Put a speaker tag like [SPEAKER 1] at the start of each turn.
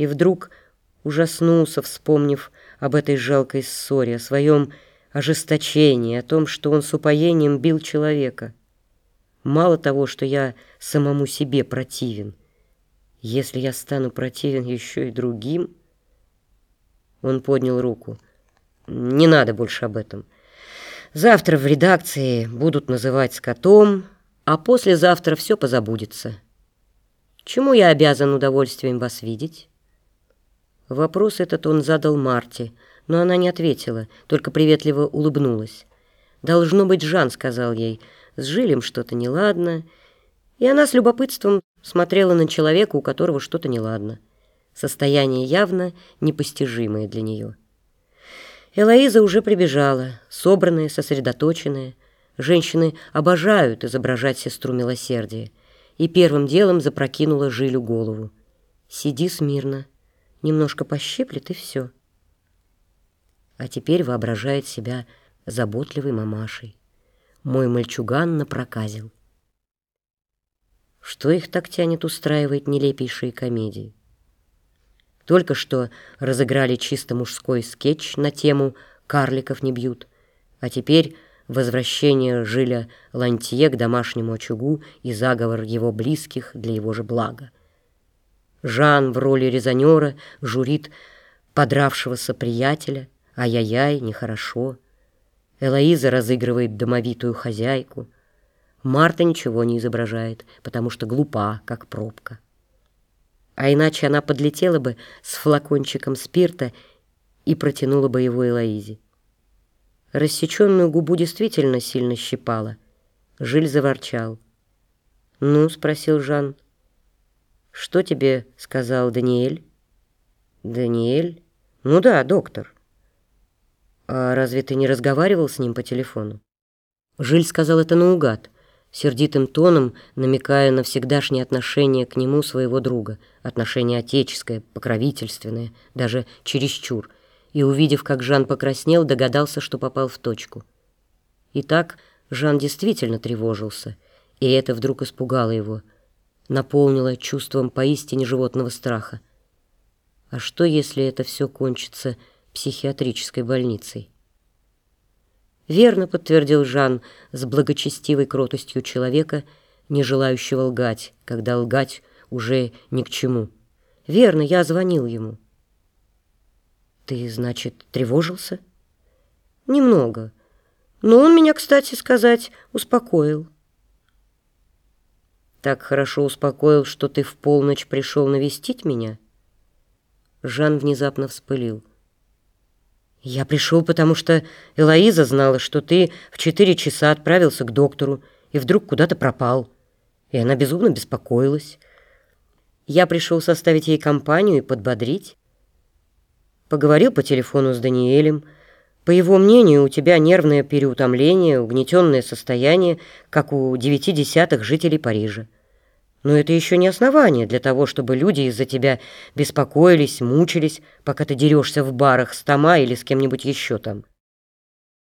[SPEAKER 1] И вдруг ужаснулся, вспомнив об этой жалкой ссоре, о своем ожесточении, о том, что он с упоением бил человека. Мало того, что я самому себе противен, если я стану противен еще и другим... Он поднял руку. «Не надо больше об этом. Завтра в редакции будут называть скотом, а послезавтра все позабудется. Чему я обязан удовольствием вас видеть?» Вопрос этот он задал Марте, но она не ответила, только приветливо улыбнулась. «Должно быть, Жан», — сказал ей, — «с Жилем что-то неладно». И она с любопытством смотрела на человека, у которого что-то неладно. Состояние явно непостижимое для нее. Элоиза уже прибежала, собранная, сосредоточенная. Женщины обожают изображать сестру милосердия. И первым делом запрокинула Жилю голову. «Сиди смирно, немножко пощиплет, и все». А теперь воображает себя заботливой мамашей. Мой мальчуган напроказил. Что их так тянет устраивать нелепейшие комедии? Только что разыграли чисто мужской скетч на тему «Карликов не бьют», а теперь возвращение Жиля Лантье к домашнему очагу и заговор его близких для его же блага. Жан в роли резонера журит подравшегося приятеля, ай-яй-яй, нехорошо. Элоиза разыгрывает домовитую хозяйку. Марта ничего не изображает, потому что глупа, как пробка а иначе она подлетела бы с флакончиком спирта и протянула бы его Элоизе. Рассеченную губу действительно сильно щипала. Жиль заворчал. «Ну?» — спросил Жан. «Что тебе сказал Даниэль?» «Даниэль? Ну да, доктор». «А разве ты не разговаривал с ним по телефону?» Жиль сказал это наугад — сердитым тоном намекая на всегдашнее отношение к нему своего друга, отношение отеческое, покровительственное, даже чересчур, и, увидев, как Жан покраснел, догадался, что попал в точку. Итак, Жан действительно тревожился, и это вдруг испугало его, наполнило чувством поистине животного страха. А что, если это все кончится психиатрической больницей? «Верно», — подтвердил Жан с благочестивой кротостью человека, не желающего лгать, когда лгать уже ни к чему. «Верно, я звонил ему». «Ты, значит, тревожился?» «Немного. Но он меня, кстати сказать, успокоил». «Так хорошо успокоил, что ты в полночь пришел навестить меня?» Жан внезапно вспылил. «Я пришел, потому что Элоиза знала, что ты в четыре часа отправился к доктору и вдруг куда-то пропал. И она безумно беспокоилась. Я пришел составить ей компанию и подбодрить. Поговорил по телефону с Даниэлем. По его мнению, у тебя нервное переутомление, угнетенное состояние, как у девяти десятых жителей Парижа. Но это еще не основание для того, чтобы люди из-за тебя беспокоились, мучились, пока ты дерешься в барах с Тома или с кем-нибудь еще там.